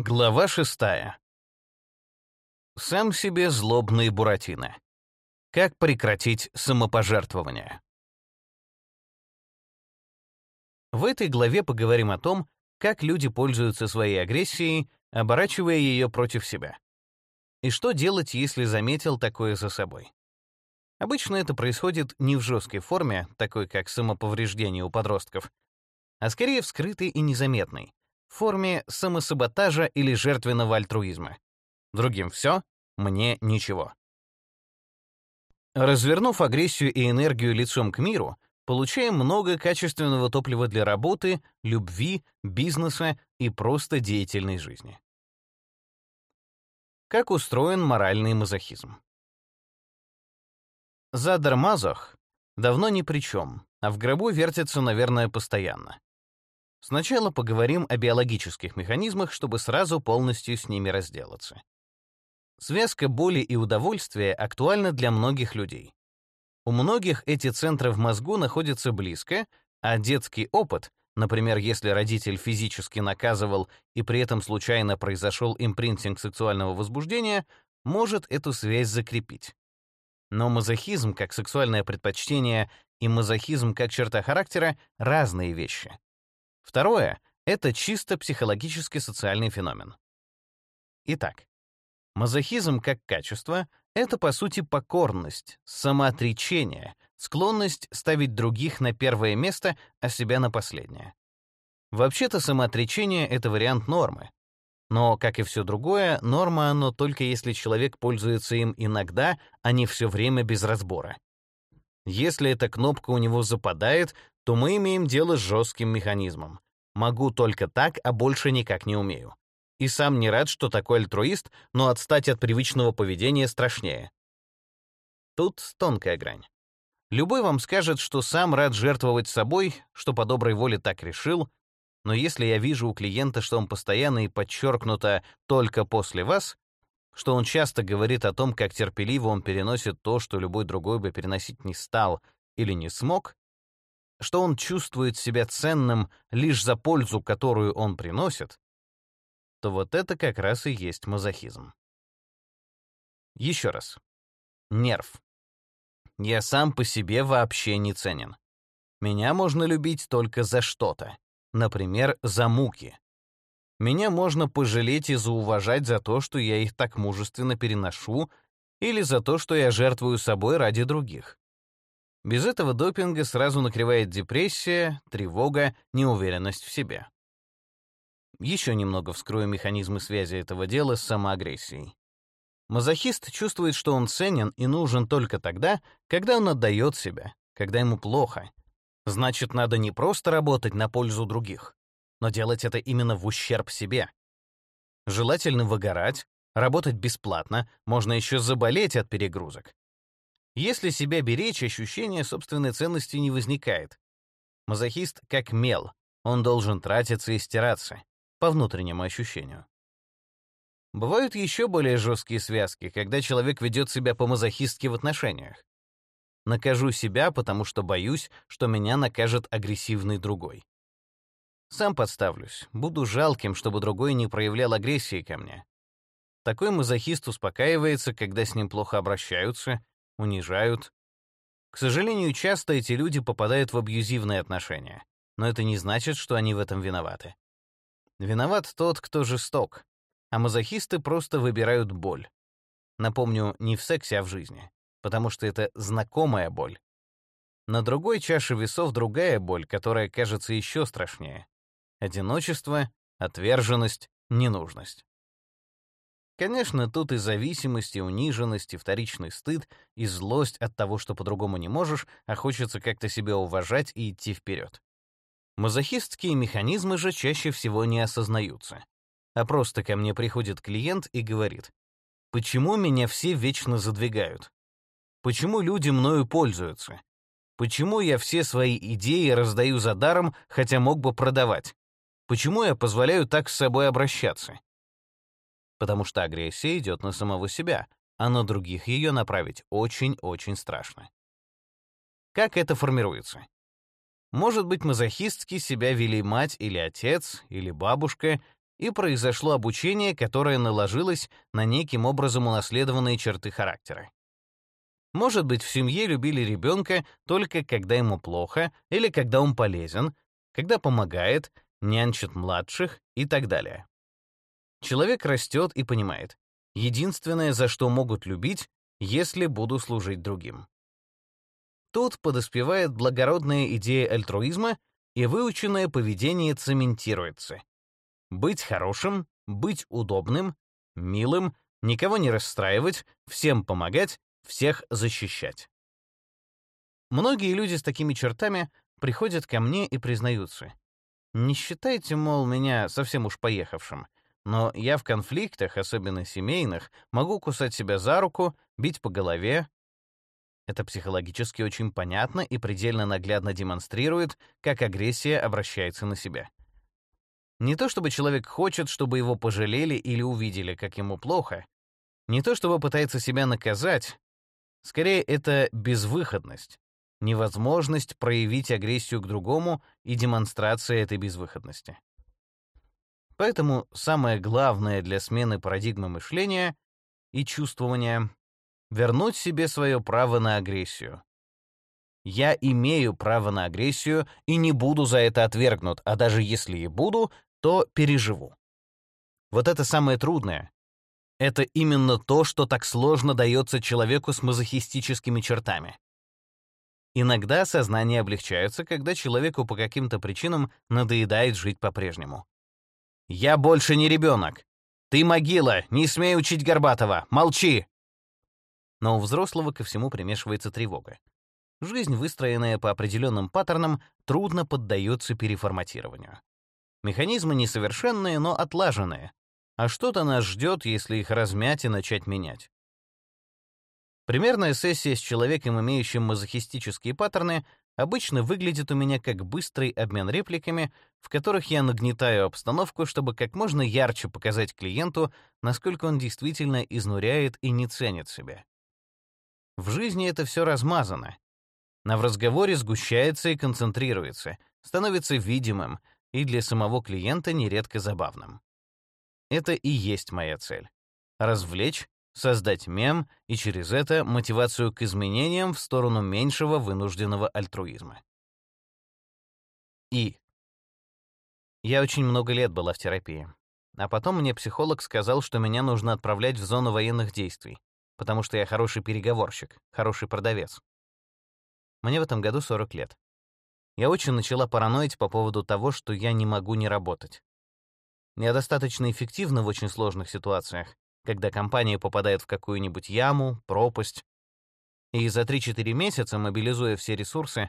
Глава шестая. Сам себе злобный Буратино. Как прекратить самопожертвование? В этой главе поговорим о том, как люди пользуются своей агрессией, оборачивая ее против себя. И что делать, если заметил такое за собой. Обычно это происходит не в жесткой форме, такой как самоповреждение у подростков, а скорее в скрытой и незаметной, в форме самосаботажа или жертвенного альтруизма. Другим все, мне ничего. Развернув агрессию и энергию лицом к миру, получаем много качественного топлива для работы, любви, бизнеса и просто деятельной жизни. Как устроен моральный мазохизм? Задар Мазох давно ни при чем, а в гробу вертится, наверное, постоянно. Сначала поговорим о биологических механизмах, чтобы сразу полностью с ними разделаться. Связка боли и удовольствия актуальна для многих людей. У многих эти центры в мозгу находятся близко, а детский опыт, например, если родитель физически наказывал и при этом случайно произошел импринтинг сексуального возбуждения, может эту связь закрепить. Но мазохизм как сексуальное предпочтение и мазохизм как черта характера — разные вещи. Второе — это чисто психологический социальный феномен. Итак, мазохизм как качество — это, по сути, покорность, самоотречение, склонность ставить других на первое место, а себя на последнее. Вообще-то самоотречение — это вариант нормы. Но, как и все другое, норма оно только если человек пользуется им иногда, а не все время без разбора. Если эта кнопка у него западает, то мы имеем дело с жестким механизмом. Могу только так, а больше никак не умею. И сам не рад, что такой альтруист, но отстать от привычного поведения страшнее. Тут тонкая грань. Любой вам скажет, что сам рад жертвовать собой, что по доброй воле так решил, но если я вижу у клиента, что он постоянно и подчеркнуто только после вас, что он часто говорит о том, как терпеливо он переносит то, что любой другой бы переносить не стал или не смог, что он чувствует себя ценным лишь за пользу, которую он приносит, то вот это как раз и есть мазохизм. Еще раз. Нерв. Я сам по себе вообще не ценен. Меня можно любить только за что-то. Например, за муки. Меня можно пожалеть и зауважать за то, что я их так мужественно переношу, или за то, что я жертвую собой ради других. Без этого допинга сразу накрывает депрессия, тревога, неуверенность в себе. Еще немного вскрою механизмы связи этого дела с самоагрессией. Мазохист чувствует, что он ценен и нужен только тогда, когда он отдает себя, когда ему плохо. Значит, надо не просто работать на пользу других, но делать это именно в ущерб себе. Желательно выгорать, работать бесплатно, можно еще заболеть от перегрузок. Если себя беречь, ощущение собственной ценности не возникает. Мазохист как мел, он должен тратиться и стираться, по внутреннему ощущению. Бывают еще более жесткие связки, когда человек ведет себя по-мазохистски в отношениях. Накажу себя, потому что боюсь, что меня накажет агрессивный другой. Сам подставлюсь, буду жалким, чтобы другой не проявлял агрессии ко мне. Такой мазохист успокаивается, когда с ним плохо обращаются, унижают. К сожалению, часто эти люди попадают в абьюзивные отношения, но это не значит, что они в этом виноваты. Виноват тот, кто жесток, а мазохисты просто выбирают боль. Напомню, не в сексе, а в жизни, потому что это знакомая боль. На другой чаше весов другая боль, которая кажется еще страшнее. Одиночество, отверженность, ненужность. Конечно, тут и зависимость, и униженность, и вторичный стыд, и злость от того, что по-другому не можешь, а хочется как-то себя уважать и идти вперед. Мазохистские механизмы же чаще всего не осознаются. А просто ко мне приходит клиент и говорит, «Почему меня все вечно задвигают? Почему люди мною пользуются? Почему я все свои идеи раздаю за даром, хотя мог бы продавать? Почему я позволяю так с собой обращаться?» Потому что агрессия идет на самого себя, а на других ее направить очень-очень страшно. Как это формируется? Может быть, мазохистски себя вели мать или отец, или бабушка, и произошло обучение, которое наложилось на неким образом унаследованные черты характера. Может быть, в семье любили ребенка только когда ему плохо или когда он полезен, когда помогает, нянчит младших и так далее. Человек растет и понимает, единственное, за что могут любить, если буду служить другим. Тут подоспевает благородная идея альтруизма, и выученное поведение цементируется. Быть хорошим, быть удобным, милым, никого не расстраивать, всем помогать, всех защищать. Многие люди с такими чертами приходят ко мне и признаются. Не считайте, мол, меня совсем уж поехавшим, но я в конфликтах, особенно семейных, могу кусать себя за руку, бить по голове. Это психологически очень понятно и предельно наглядно демонстрирует, как агрессия обращается на себя. Не то чтобы человек хочет, чтобы его пожалели или увидели, как ему плохо, не то чтобы пытается себя наказать, скорее это безвыходность, невозможность проявить агрессию к другому и демонстрация этой безвыходности. Поэтому самое главное для смены парадигмы мышления и чувствования — вернуть себе свое право на агрессию. Я имею право на агрессию и не буду за это отвергнут, а даже если и буду, то переживу. Вот это самое трудное. Это именно то, что так сложно дается человеку с мазохистическими чертами. Иногда сознание облегчается, когда человеку по каким-то причинам надоедает жить по-прежнему. «Я больше не ребенок. Ты могила, не смей учить Горбатова, молчи!» Но у взрослого ко всему примешивается тревога. Жизнь, выстроенная по определенным паттернам, трудно поддается переформатированию. Механизмы несовершенные, но отлаженные. А что-то нас ждет, если их размять и начать менять. Примерная сессия с человеком, имеющим мазохистические паттерны, обычно выглядит у меня как быстрый обмен репликами, в которых я нагнетаю обстановку, чтобы как можно ярче показать клиенту, насколько он действительно изнуряет и не ценит себя. В жизни это все размазано. На в разговоре сгущается и концентрируется, становится видимым и для самого клиента нередко забавным. Это и есть моя цель — развлечь, создать мем и через это мотивацию к изменениям в сторону меньшего вынужденного альтруизма. И. Я очень много лет была в терапии. А потом мне психолог сказал, что меня нужно отправлять в зону военных действий, потому что я хороший переговорщик, хороший продавец. Мне в этом году 40 лет. Я очень начала параноить по поводу того, что я не могу не работать. Я достаточно эффективна в очень сложных ситуациях, когда компания попадает в какую-нибудь яму, пропасть. И за 3-4 месяца, мобилизуя все ресурсы,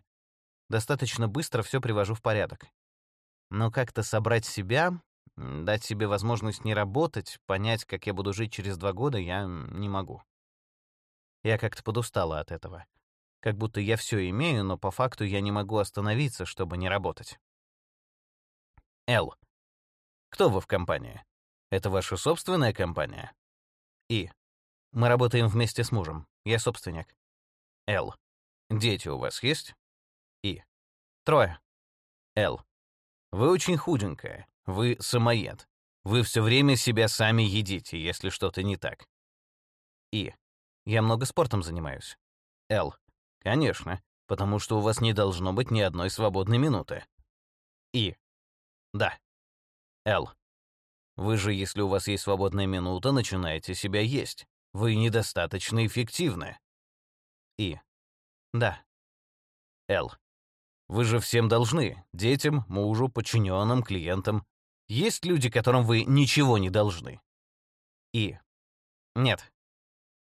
достаточно быстро все привожу в порядок. Но как-то собрать себя, дать себе возможность не работать, понять, как я буду жить через два года, я не могу. Я как-то подустала от этого. Как будто я все имею, но по факту я не могу остановиться, чтобы не работать. Л. Кто вы в компании? Это ваша собственная компания? И. Мы работаем вместе с мужем. Я собственник. Л. Дети у вас есть? И. Трое. Л. Вы очень худенькая. Вы самоед. Вы все время себя сами едите, если что-то не так. И. Я много спортом занимаюсь. Л. Конечно, потому что у вас не должно быть ни одной свободной минуты. И. Да. Л. Вы же, если у вас есть свободная минута, начинаете себя есть. Вы недостаточно эффективны. И. Да. Л. Вы же всем должны. Детям, мужу, подчиненным, клиентам. Есть люди, которым вы ничего не должны. И. Нет.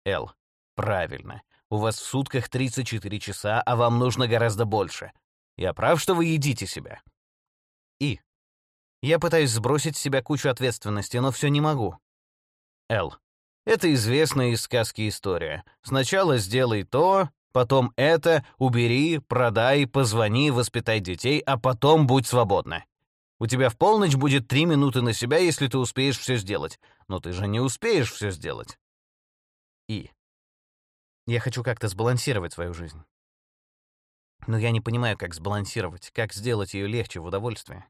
Л. Правильно. У вас в сутках 34 часа, а вам нужно гораздо больше. Я прав, что вы едите себя. Я пытаюсь сбросить с себя кучу ответственности, но все не могу. Л. Это известная из сказки история. Сначала сделай то, потом это, убери, продай, позвони, воспитай детей, а потом будь свободна. У тебя в полночь будет три минуты на себя, если ты успеешь все сделать. Но ты же не успеешь все сделать. И. Я хочу как-то сбалансировать свою жизнь. Но я не понимаю, как сбалансировать, как сделать ее легче в удовольствии.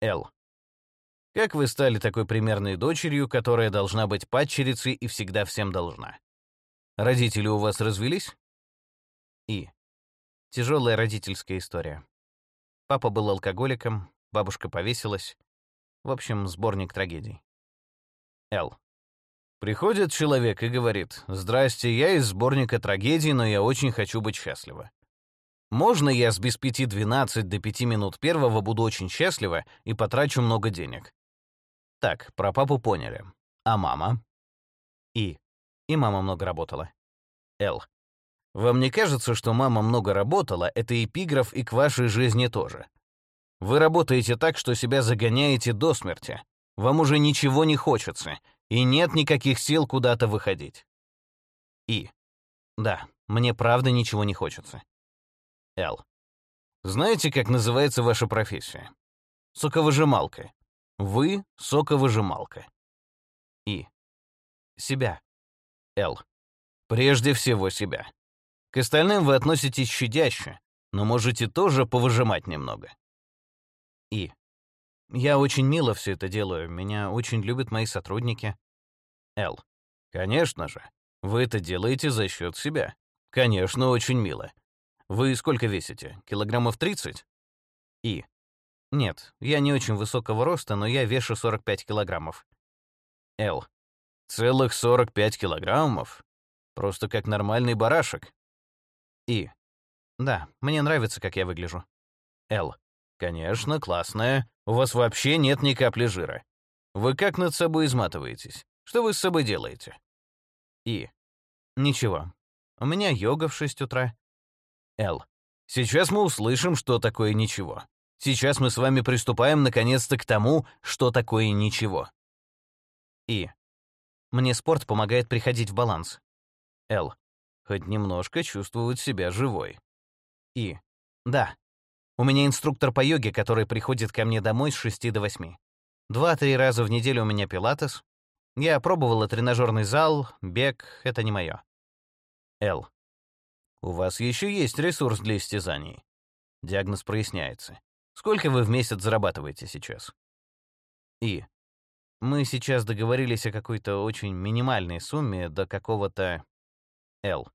Л. Как вы стали такой примерной дочерью, которая должна быть падчерицей и всегда всем должна? Родители у вас развелись? И. Тяжелая родительская история. Папа был алкоголиком, бабушка повесилась. В общем, сборник трагедий. Л. Приходит человек и говорит, «Здрасте, я из сборника трагедий, но я очень хочу быть счастлива. Можно я с без пяти двенадцать до пяти минут первого буду очень счастлива и потрачу много денег? Так, про папу поняли. А мама? И. И мама много работала. Л. Вам не кажется, что мама много работала, это эпиграф и к вашей жизни тоже? Вы работаете так, что себя загоняете до смерти. Вам уже ничего не хочется, и нет никаких сил куда-то выходить. И. Да, мне правда ничего не хочется. Л. Знаете, как называется ваша профессия? Соковыжималка. Вы — соковыжималка. И. Себя. Л. Прежде всего себя. К остальным вы относитесь щадяще, но можете тоже повыжимать немного. И. Я очень мило все это делаю, меня очень любят мои сотрудники. Л. Конечно же. Вы это делаете за счет себя. Конечно, очень мило. Вы сколько весите? Килограммов 30? И. Нет, я не очень высокого роста, но я вешу 45 килограммов. Л. Целых 45 килограммов? Просто как нормальный барашек. И. Да, мне нравится, как я выгляжу. Л. Конечно, классная. У вас вообще нет ни капли жира. Вы как над собой изматываетесь? Что вы с собой делаете? И. Ничего. У меня йога в 6 утра. Л. Сейчас мы услышим, что такое ничего. Сейчас мы с вами приступаем наконец-то к тому, что такое ничего. И. Мне спорт помогает приходить в баланс. Л. Хоть немножко чувствовать себя живой. И. Да. У меня инструктор по йоге, который приходит ко мне домой с 6 до 8. Два-три раза в неделю у меня пилатес. Я пробовала тренажерный зал, бег — это не мое. Л. У вас еще есть ресурс для истязаний. Диагноз проясняется. Сколько вы в месяц зарабатываете сейчас? И. Мы сейчас договорились о какой-то очень минимальной сумме до какого-то... Л.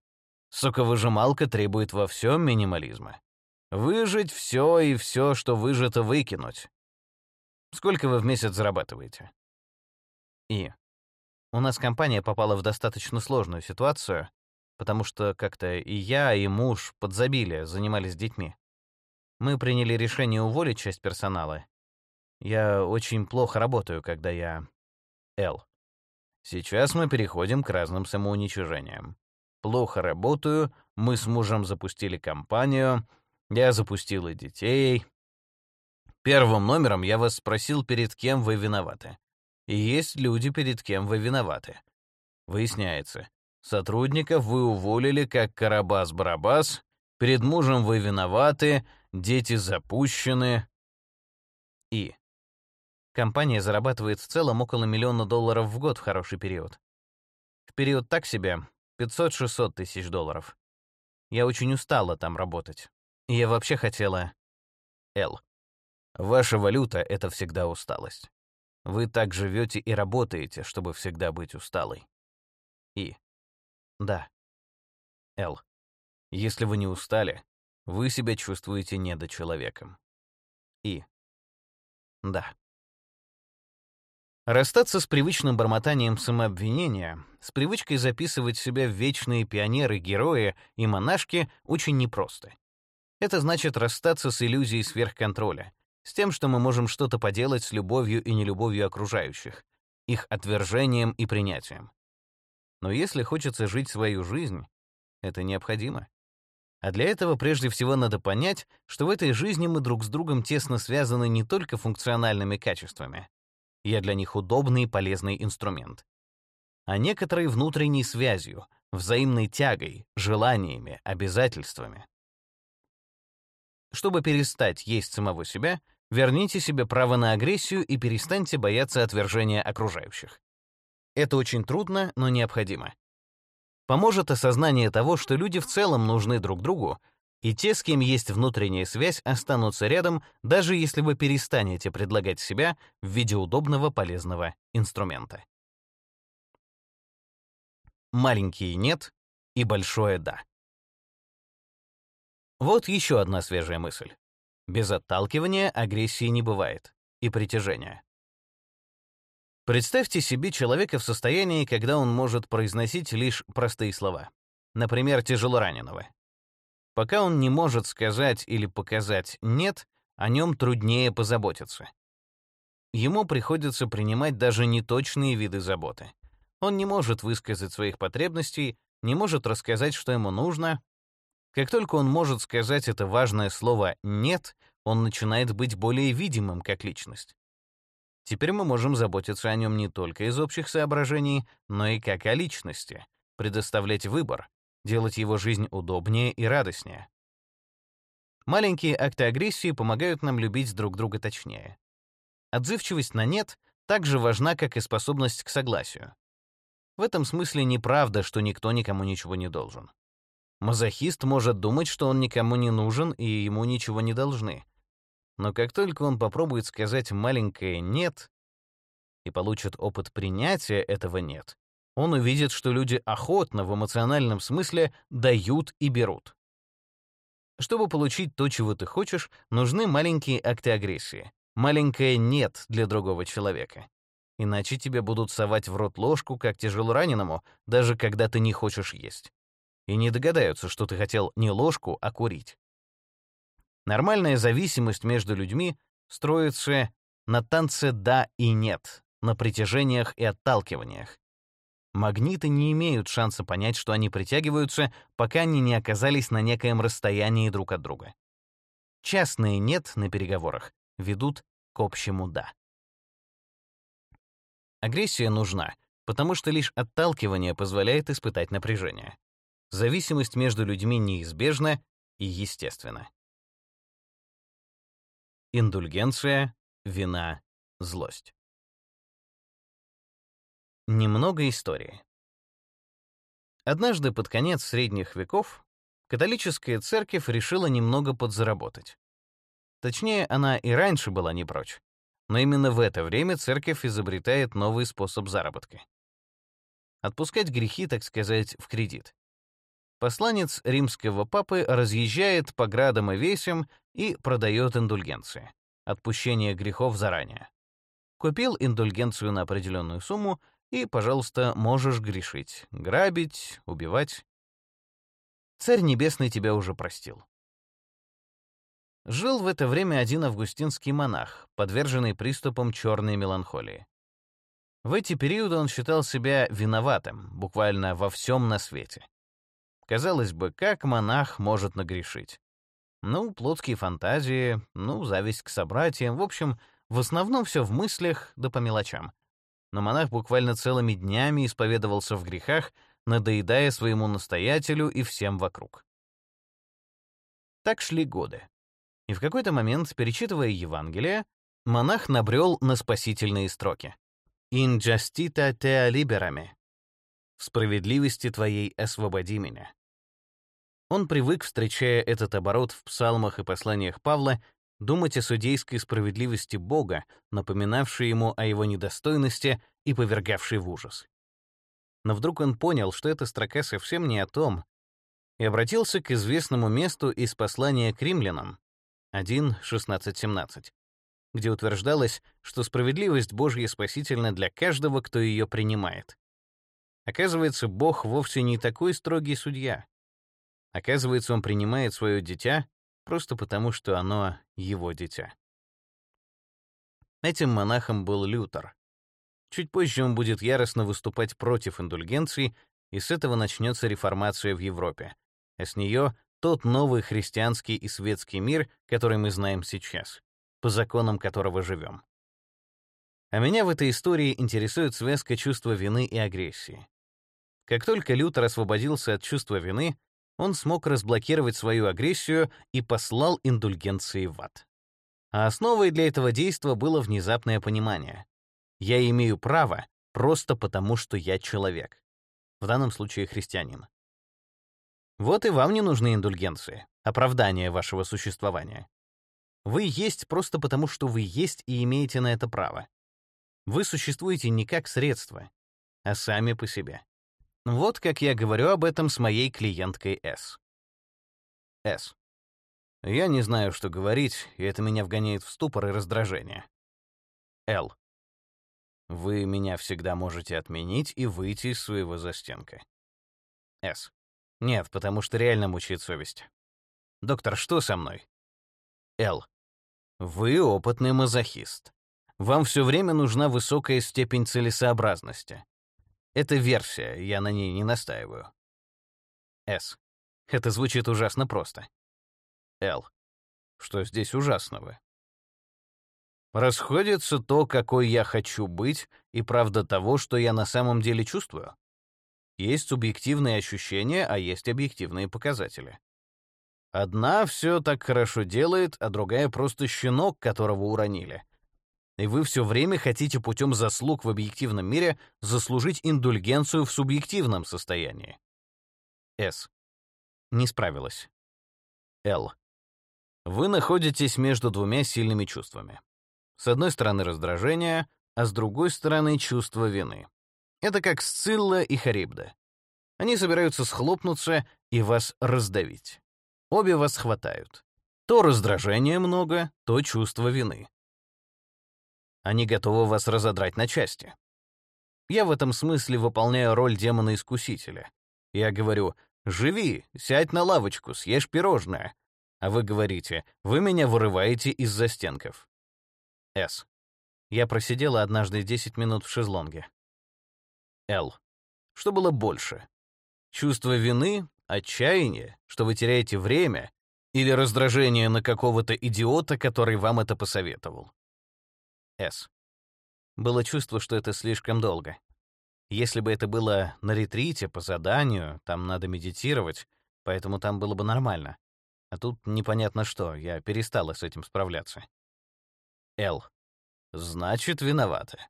Соковыжималка требует во всем минимализма. Выжить все и все, что выжито, выкинуть. Сколько вы в месяц зарабатываете? И. У нас компания попала в достаточно сложную ситуацию, потому что как-то и я, и муж подзабили, занимались детьми. Мы приняли решение уволить часть персонала. Я очень плохо работаю, когда я... Л. Сейчас мы переходим к разным самоуничижениям. Плохо работаю, мы с мужем запустили компанию, я запустила детей. Первым номером я вас спросил, перед кем вы виноваты. И есть люди, перед кем вы виноваты. Выясняется, сотрудников вы уволили как Карабас-Барабас, перед мужем вы виноваты, дети запущены. И. Компания зарабатывает в целом около миллиона долларов в год в хороший период. В период так себе 500-600 тысяч долларов. Я очень устала там работать. Я вообще хотела... Л. Ваша валюта — это всегда усталость. Вы так живете и работаете, чтобы всегда быть усталой. И. Да. Л. Если вы не устали, вы себя чувствуете недочеловеком. И. Да. Расстаться с привычным бормотанием самообвинения, с привычкой записывать себя в вечные пионеры, герои и монашки очень непросто. Это значит расстаться с иллюзией сверхконтроля, с тем, что мы можем что-то поделать с любовью и нелюбовью окружающих, их отвержением и принятием. Но если хочется жить свою жизнь, это необходимо. А для этого прежде всего надо понять, что в этой жизни мы друг с другом тесно связаны не только функциональными качествами. Я для них удобный и полезный инструмент. А некоторой внутренней связью, взаимной тягой, желаниями, обязательствами. Чтобы перестать есть самого себя, верните себе право на агрессию и перестаньте бояться отвержения окружающих. Это очень трудно, но необходимо. Поможет осознание того, что люди в целом нужны друг другу, И те, с кем есть внутренняя связь, останутся рядом, даже если вы перестанете предлагать себя в виде удобного полезного инструмента. Маленькие «нет» и большое «да». Вот еще одна свежая мысль. Без отталкивания агрессии не бывает, и притяжения. Представьте себе человека в состоянии, когда он может произносить лишь простые слова. Например, тяжелораненого. Пока он не может сказать или показать «нет», о нем труднее позаботиться. Ему приходится принимать даже неточные виды заботы. Он не может высказать своих потребностей, не может рассказать, что ему нужно, как только он может сказать это важное слово «нет», он начинает быть более видимым как личность. Теперь мы можем заботиться о нем не только из общих соображений, но и как о личности, предоставлять выбор, делать его жизнь удобнее и радостнее. Маленькие акты агрессии помогают нам любить друг друга точнее. Отзывчивость на «нет» также важна, как и способность к согласию. В этом смысле неправда, что никто никому ничего не должен. Мазохист может думать, что он никому не нужен и ему ничего не должны. Но как только он попробует сказать маленькое «нет» и получит опыт принятия этого «нет», он увидит, что люди охотно в эмоциональном смысле дают и берут. Чтобы получить то, чего ты хочешь, нужны маленькие акты агрессии. Маленькое «нет» для другого человека. Иначе тебе будут совать в рот ложку, как тяжело раненому, даже когда ты не хочешь есть и не догадаются, что ты хотел не ложку, а курить. Нормальная зависимость между людьми строится на танце «да» и «нет», на притяжениях и отталкиваниях. Магниты не имеют шанса понять, что они притягиваются, пока они не оказались на некоем расстоянии друг от друга. Частные «нет» на переговорах ведут к общему «да». Агрессия нужна, потому что лишь отталкивание позволяет испытать напряжение. Зависимость между людьми неизбежна и естественна. Индульгенция, вина, злость. Немного истории. Однажды под конец средних веков католическая церковь решила немного подзаработать. Точнее, она и раньше была не прочь, но именно в это время церковь изобретает новый способ заработка. Отпускать грехи, так сказать, в кредит. Посланец римского папы разъезжает по градам и весям и продает индульгенции. Отпущение грехов заранее. Купил индульгенцию на определенную сумму и, пожалуйста, можешь грешить, грабить, убивать. Царь Небесный тебя уже простил. Жил в это время один августинский монах, подверженный приступам черной меланхолии. В эти периоды он считал себя виноватым, буквально во всем на свете. Казалось бы, как монах может нагрешить? Ну, плотские фантазии, ну, зависть к собратьям, в общем, в основном все в мыслях да по мелочам. Но монах буквально целыми днями исповедовался в грехах, надоедая своему настоятелю и всем вокруг. Так шли годы. И в какой-то момент, перечитывая Евангелие, монах набрел на спасительные строки. «In justita tea liberame» В справедливости Твоей освободи меня. Он привык, встречая этот оборот в псалмах и посланиях Павла, думать о судейской справедливости Бога, напоминавшей ему о его недостойности и повергавшей в ужас. Но вдруг он понял, что эта строка совсем не о том, и обратился к известному месту из послания к римлянам 1.16.17, где утверждалось, что справедливость Божья спасительна для каждого, кто ее принимает. Оказывается, Бог вовсе не такой строгий судья. Оказывается, он принимает свое дитя просто потому, что оно его дитя. Этим монахом был Лютер. Чуть позже он будет яростно выступать против индульгенций, и с этого начнется реформация в Европе, а с нее тот новый христианский и светский мир, который мы знаем сейчас, по законам которого живем. А меня в этой истории интересует связка чувства вины и агрессии. Как только Лютер освободился от чувства вины, он смог разблокировать свою агрессию и послал индульгенции в ад. А основой для этого действия было внезапное понимание. Я имею право просто потому, что я человек. В данном случае христианин. Вот и вам не нужны индульгенции. оправдание вашего существования. Вы есть просто потому, что вы есть и имеете на это право. Вы существуете не как средство, а сами по себе. Вот как я говорю об этом с моей клиенткой С. С. Я не знаю, что говорить, и это меня вгоняет в ступор и раздражение. Л. Вы меня всегда можете отменить и выйти из своего застенка. С. Нет, потому что реально мучает совесть. Доктор, что со мной? Л. Вы опытный мазохист. Вам все время нужна высокая степень целесообразности. Это версия, я на ней не настаиваю. С. Это звучит ужасно просто. Л. Что здесь ужасного? Расходится то, какой я хочу быть, и правда того, что я на самом деле чувствую. Есть субъективные ощущения, а есть объективные показатели. Одна все так хорошо делает, а другая просто щенок, которого уронили. И вы все время хотите путем заслуг в объективном мире заслужить индульгенцию в субъективном состоянии. С. Не справилась. Л. Вы находитесь между двумя сильными чувствами. С одной стороны раздражение, а с другой стороны чувство вины. Это как Сцилла и Харибда. Они собираются схлопнуться и вас раздавить. Обе вас хватают. То раздражения много, то чувство вины. Они готовы вас разодрать на части. Я в этом смысле выполняю роль демона-искусителя. Я говорю, живи, сядь на лавочку, съешь пирожное. А вы говорите, вы меня вырываете из застенков. С. Я просидела однажды 10 минут в шезлонге. Л. Что было больше? Чувство вины, отчаяние, что вы теряете время, или раздражение на какого-то идиота, который вам это посоветовал? С. Было чувство, что это слишком долго. Если бы это было на ретрите, по заданию, там надо медитировать, поэтому там было бы нормально. А тут непонятно что, я перестала с этим справляться. Л. Значит, виновата.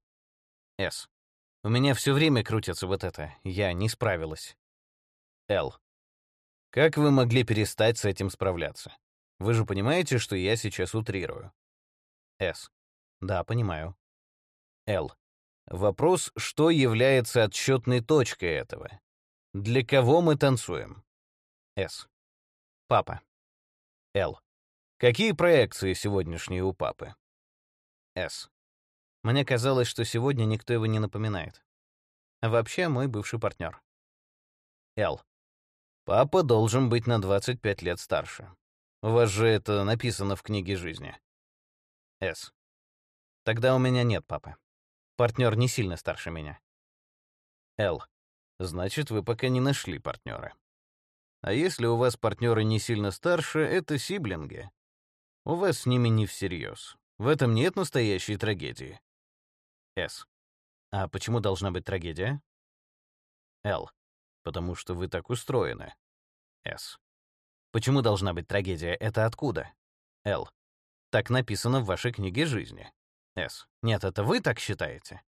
С. У меня все время крутится вот это. Я не справилась. Л. Как вы могли перестать с этим справляться? Вы же понимаете, что я сейчас утрирую. С. Да, понимаю. Л. Вопрос, что является отсчетной точкой этого? Для кого мы танцуем? С. Папа. Л. Какие проекции сегодняшние у папы? С. Мне казалось, что сегодня никто его не напоминает. А вообще мой бывший партнер. Л. Папа должен быть на 25 лет старше. У вас же это написано в книге жизни. С. Тогда у меня нет папы. Партнер не сильно старше меня. Л. Значит, вы пока не нашли партнера. А если у вас партнеры не сильно старше, это сиблинги. У вас с ними не всерьез. В этом нет настоящей трагедии. С. А почему должна быть трагедия? Л. Потому что вы так устроены. С. Почему должна быть трагедия? Это откуда? Л. Так написано в вашей книге жизни. С. Нет, это вы так считаете?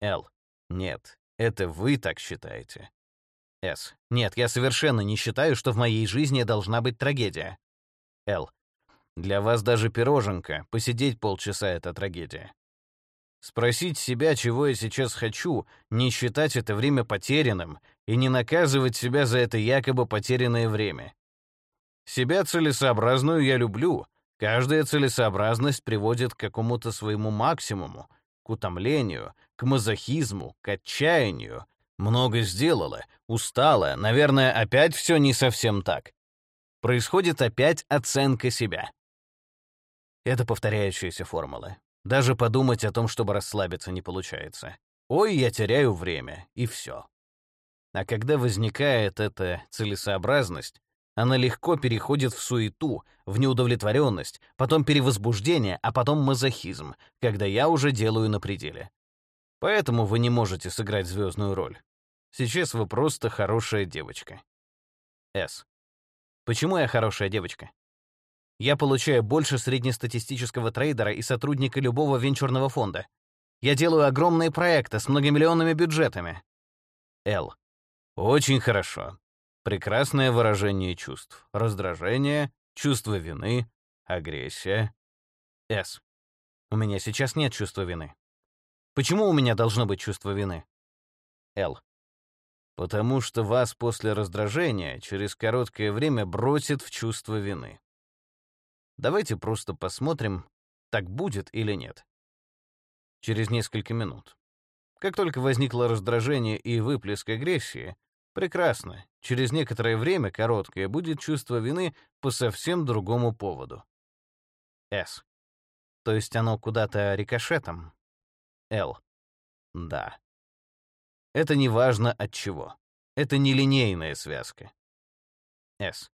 Л. Нет, это вы так считаете. С. Нет, я совершенно не считаю, что в моей жизни должна быть трагедия. Л. Для вас даже пироженка, посидеть полчаса — это трагедия. Спросить себя, чего я сейчас хочу, не считать это время потерянным и не наказывать себя за это якобы потерянное время. Себя целесообразную я люблю. Каждая целесообразность приводит к какому-то своему максимуму, к утомлению, к мазохизму, к отчаянию. Много сделала, устала, наверное, опять все не совсем так. Происходит опять оценка себя. Это повторяющаяся формула. Даже подумать о том, чтобы расслабиться, не получается. Ой, я теряю время, и все. А когда возникает эта целесообразность, она легко переходит в суету, в неудовлетворенность, потом перевозбуждение, а потом мазохизм, когда я уже делаю на пределе. Поэтому вы не можете сыграть звездную роль. Сейчас вы просто хорошая девочка. С. Почему я хорошая девочка? Я получаю больше среднестатистического трейдера и сотрудника любого венчурного фонда. Я делаю огромные проекты с многомиллионными бюджетами. Л. Очень хорошо. Прекрасное выражение чувств. Раздражение, чувство вины, агрессия. С. У меня сейчас нет чувства вины. Почему у меня должно быть чувство вины? Л. Потому что вас после раздражения через короткое время бросит в чувство вины. Давайте просто посмотрим, так будет или нет. Через несколько минут. Как только возникло раздражение и выплеск агрессии, прекрасно, через некоторое время, короткое, будет чувство вины по совсем другому поводу. С. То есть оно куда-то рикошетом? Л. Да. Это не важно от чего. Это не линейная связка. С.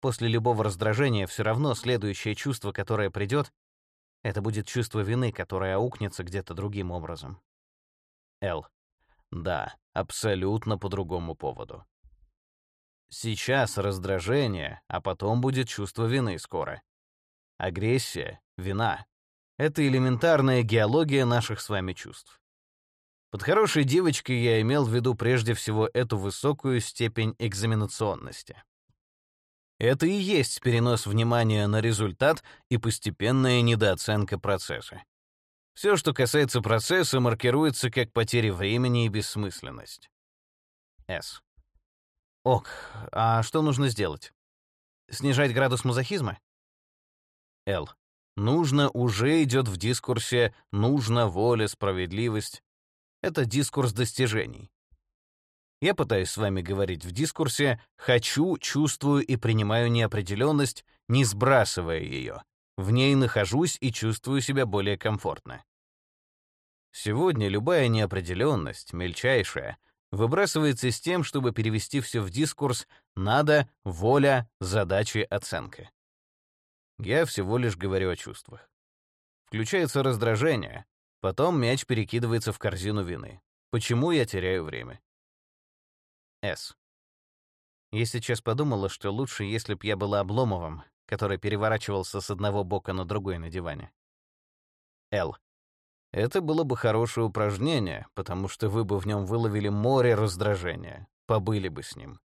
После любого раздражения все равно следующее чувство, которое придет, это будет чувство вины, которое аукнется где-то другим образом. Л. Да, абсолютно по другому поводу. Сейчас раздражение, а потом будет чувство вины скоро. Агрессия, вина — это элементарная геология наших с вами чувств. Под хорошей девочкой я имел в виду прежде всего эту высокую степень экзаменационности. Это и есть перенос внимания на результат и постепенная недооценка процесса. Все, что касается процесса, маркируется как потеря времени и бессмысленность. С. Ок, а что нужно сделать? Снижать градус мазохизма? Л. Нужно уже идет в дискурсе «нужно воля, справедливость». Это дискурс достижений. Я пытаюсь с вами говорить в дискурсе «хочу, чувствую и принимаю неопределенность, не сбрасывая ее». В ней нахожусь и чувствую себя более комфортно. Сегодня любая неопределенность, мельчайшая, выбрасывается с тем, чтобы перевести все в дискурс «надо», «воля», «задачи», «оценка». Я всего лишь говорю о чувствах. Включается раздражение, потом мяч перекидывается в корзину вины. Почему я теряю время? С. Я сейчас подумала, что лучше, если б я была Обломовым, который переворачивался с одного бока на другой на диване. Л. Это было бы хорошее упражнение, потому что вы бы в нем выловили море раздражения, побыли бы с ним.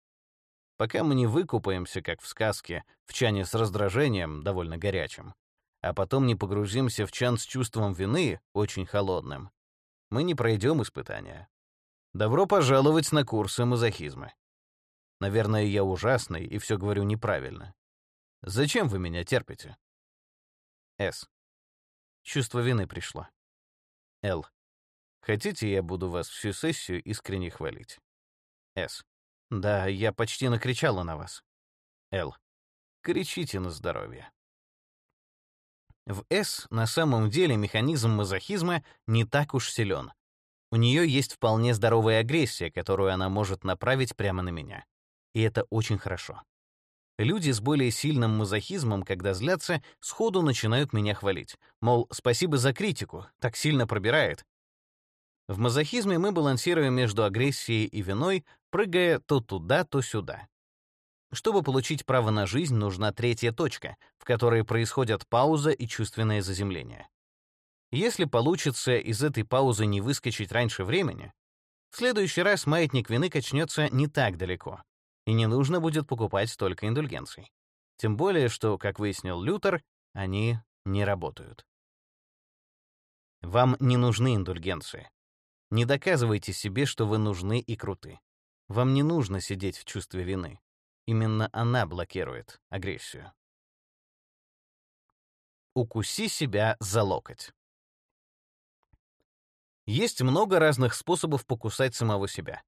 Пока мы не выкупаемся, как в сказке, в чане с раздражением, довольно горячим, а потом не погрузимся в чан с чувством вины, очень холодным, мы не пройдем испытания. Добро пожаловать на курсы мазохизма. Наверное, я ужасный и все говорю неправильно. Зачем вы меня терпите? С. Чувство вины пришло. Л. Хотите, я буду вас всю сессию искренне хвалить? С. Да, я почти накричала на вас. Л. Кричите на здоровье. В С на самом деле механизм мазохизма не так уж силен. У нее есть вполне здоровая агрессия, которую она может направить прямо на меня. И это очень хорошо. Люди с более сильным мазохизмом, когда злятся, сходу начинают меня хвалить. Мол, спасибо за критику, так сильно пробирает. В мазохизме мы балансируем между агрессией и виной, прыгая то туда, то сюда. Чтобы получить право на жизнь, нужна третья точка, в которой происходят пауза и чувственное заземление. Если получится из этой паузы не выскочить раньше времени, в следующий раз маятник вины качнется не так далеко, и не нужно будет покупать столько индульгенций. Тем более, что, как выяснил Лютер, они не работают. Вам не нужны индульгенции. Не доказывайте себе, что вы нужны и круты. Вам не нужно сидеть в чувстве вины. Именно она блокирует агрессию. Укуси себя за локоть. Есть много разных способов покусать самого себя.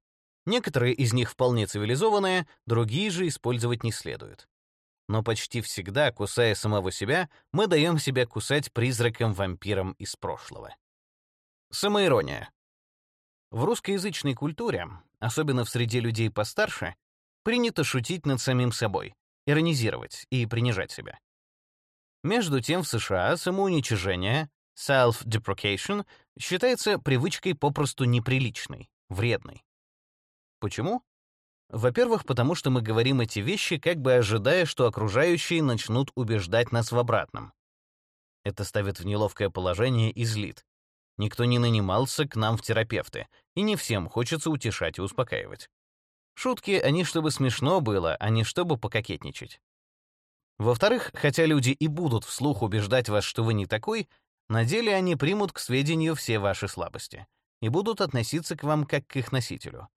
Некоторые из них вполне цивилизованные, другие же использовать не следует. Но почти всегда, кусая самого себя, мы даем себя кусать призраком-вампиром из прошлого. Самоирония. В русскоязычной культуре, особенно в среде людей постарше, принято шутить над самим собой, иронизировать и принижать себя. Между тем в США самоуничижение, self-deprecation, считается привычкой попросту неприличной, вредной. Почему? Во-первых, потому что мы говорим эти вещи, как бы ожидая, что окружающие начнут убеждать нас в обратном. Это ставит в неловкое положение и злит. Никто не нанимался к нам в терапевты, и не всем хочется утешать и успокаивать. Шутки, они чтобы смешно было, а не чтобы пококетничать. Во-вторых, хотя люди и будут вслух убеждать вас, что вы не такой, на деле они примут к сведению все ваши слабости и будут относиться к вам как к их носителю.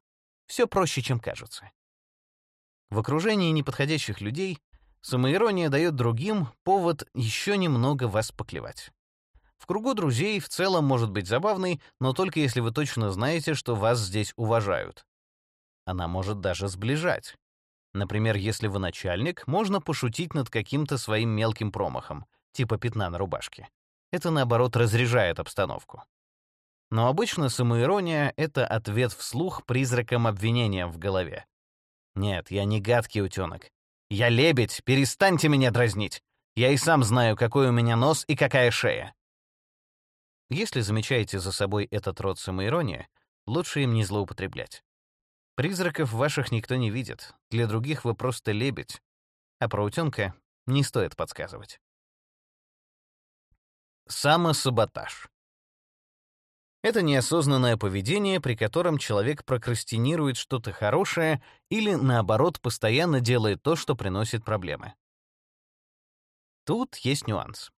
Все проще, чем кажется. В окружении неподходящих людей самоирония дает другим повод еще немного вас поклевать. В кругу друзей в целом может быть забавной, но только если вы точно знаете, что вас здесь уважают. Она может даже сближать. Например, если вы начальник, можно пошутить над каким-то своим мелким промахом, типа пятна на рубашке. Это, наоборот, разряжает обстановку. Но обычно самоирония — это ответ вслух призраком обвинения в голове. Нет, я не гадкий утенок. Я лебедь, перестаньте меня дразнить. Я и сам знаю, какой у меня нос и какая шея. Если замечаете за собой этот род самоиронии, лучше им не злоупотреблять. Призраков ваших никто не видит, для других вы просто лебедь, а про утенка не стоит подсказывать. Самосаботаж. Это неосознанное поведение, при котором человек прокрастинирует что-то хорошее или, наоборот, постоянно делает то, что приносит проблемы. Тут есть нюанс.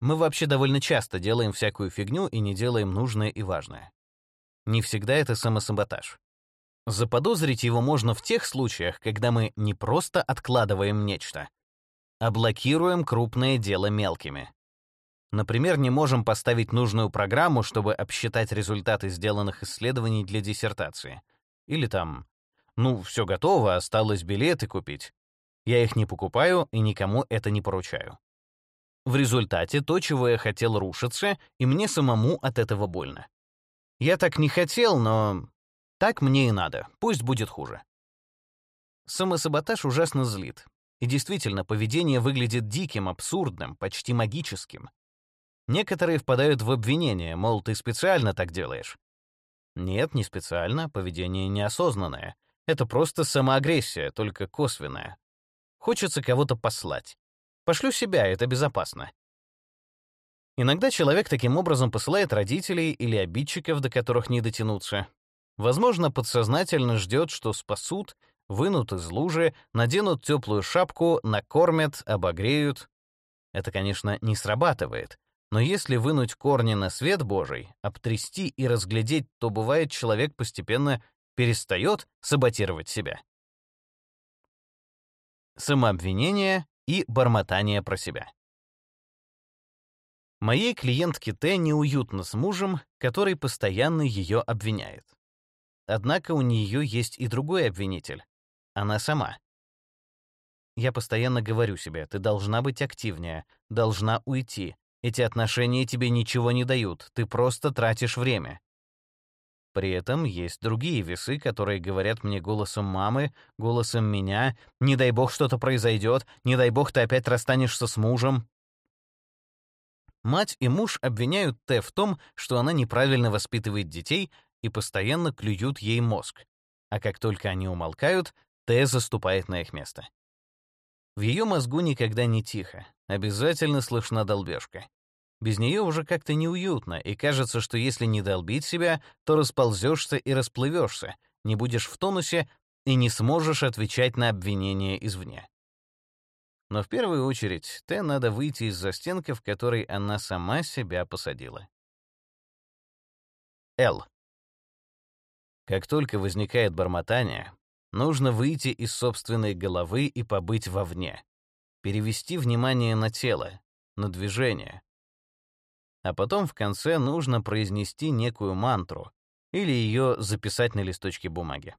Мы вообще довольно часто делаем всякую фигню и не делаем нужное и важное. Не всегда это самосаботаж. Заподозрить его можно в тех случаях, когда мы не просто откладываем нечто, а блокируем крупное дело мелкими. Например, не можем поставить нужную программу, чтобы обсчитать результаты сделанных исследований для диссертации. Или там, ну, все готово, осталось билеты купить. Я их не покупаю и никому это не поручаю. В результате то, чего я хотел, рушится, и мне самому от этого больно. Я так не хотел, но так мне и надо, пусть будет хуже. Самосаботаж ужасно злит. И действительно, поведение выглядит диким, абсурдным, почти магическим. Некоторые впадают в обвинение, мол, ты специально так делаешь. Нет, не специально, поведение неосознанное. Это просто самоагрессия, только косвенная. Хочется кого-то послать. Пошлю себя, это безопасно. Иногда человек таким образом посылает родителей или обидчиков, до которых не дотянуться. Возможно, подсознательно ждет, что спасут, вынут из лужи, наденут теплую шапку, накормят, обогреют. Это, конечно, не срабатывает, но если вынуть корни на свет Божий, обтрясти и разглядеть, то бывает человек постепенно перестает саботировать себя. Самообвинение и бормотание про себя. Моей клиентке Т неуютно с мужем, который постоянно ее обвиняет. Однако у нее есть и другой обвинитель — она сама. Я постоянно говорю себе, ты должна быть активнее, должна уйти, эти отношения тебе ничего не дают, ты просто тратишь время. При этом есть другие весы, которые говорят мне голосом мамы, голосом меня, не дай бог что-то произойдет, не дай бог ты опять расстанешься с мужем. Мать и муж обвиняют Т в том, что она неправильно воспитывает детей и постоянно клюют ей мозг. А как только они умолкают, Т заступает на их место. В ее мозгу никогда не тихо, обязательно слышна долбежка. Без нее уже как-то неуютно, и кажется, что если не долбить себя, то расползешься и расплывешься, не будешь в тонусе и не сможешь отвечать на обвинения извне. Но в первую очередь, Т надо выйти из застенка, в которой она сама себя посадила. Л. Как только возникает бормотание, Нужно выйти из собственной головы и побыть вовне. Перевести внимание на тело, на движение. А потом в конце нужно произнести некую мантру или ее записать на листочке бумаги.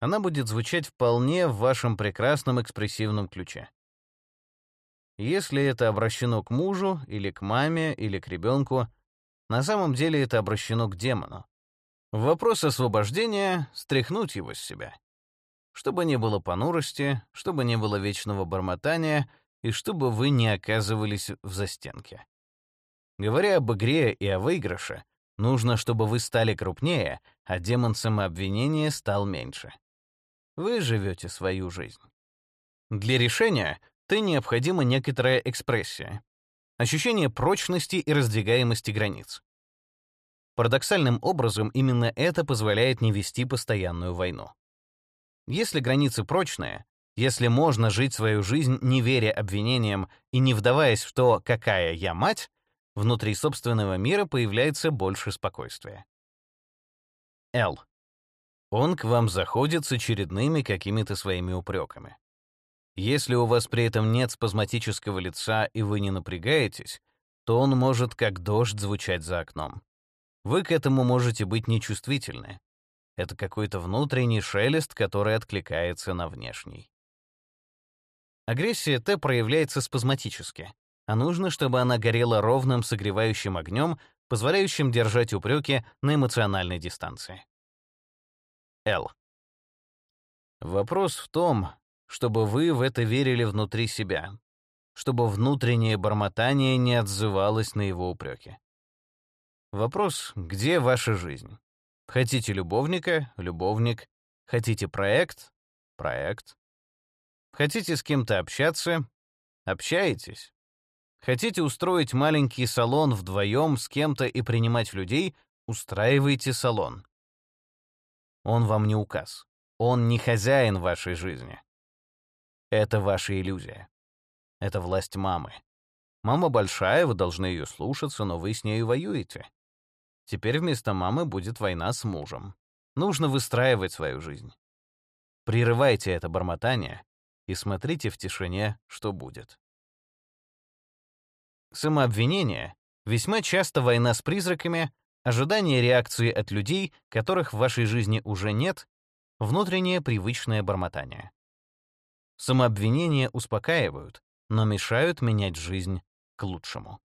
Она будет звучать вполне в вашем прекрасном экспрессивном ключе. Если это обращено к мужу, или к маме, или к ребенку, на самом деле это обращено к демону. Вопрос освобождения — стряхнуть его с себя. Чтобы не было понурости, чтобы не было вечного бормотания и чтобы вы не оказывались в застенке. Говоря об игре и о выигрыше, нужно, чтобы вы стали крупнее, а демон самообвинения стал меньше. Вы живете свою жизнь. Для решения ты необходима некоторая экспрессия, ощущение прочности и раздвигаемости границ. Парадоксальным образом именно это позволяет не вести постоянную войну. Если границы прочные, Если можно жить свою жизнь, не веря обвинениям и не вдаваясь в то, какая я мать, внутри собственного мира появляется больше спокойствия. Л. Он к вам заходит с очередными какими-то своими упреками. Если у вас при этом нет спазматического лица и вы не напрягаетесь, то он может как дождь звучать за окном. Вы к этому можете быть нечувствительны. Это какой-то внутренний шелест, который откликается на внешний. Агрессия Т проявляется спазматически, а нужно, чтобы она горела ровным согревающим огнем, позволяющим держать упреки на эмоциональной дистанции. Л. Вопрос в том, чтобы вы в это верили внутри себя, чтобы внутреннее бормотание не отзывалось на его упреки. Вопрос, где ваша жизнь? Хотите любовника — любовник. Хотите проект — проект. Хотите с кем-то общаться — общаетесь. Хотите устроить маленький салон вдвоем с кем-то и принимать людей — устраивайте салон. Он вам не указ. Он не хозяин вашей жизни. Это ваша иллюзия. Это власть мамы. Мама большая, вы должны ее слушаться, но вы с нею воюете. Теперь вместо мамы будет война с мужем. Нужно выстраивать свою жизнь. Прерывайте это бормотание и смотрите в тишине, что будет. Самообвинение — весьма часто война с призраками, ожидание реакции от людей, которых в вашей жизни уже нет, внутреннее привычное бормотание. Самообвинения успокаивают, но мешают менять жизнь к лучшему.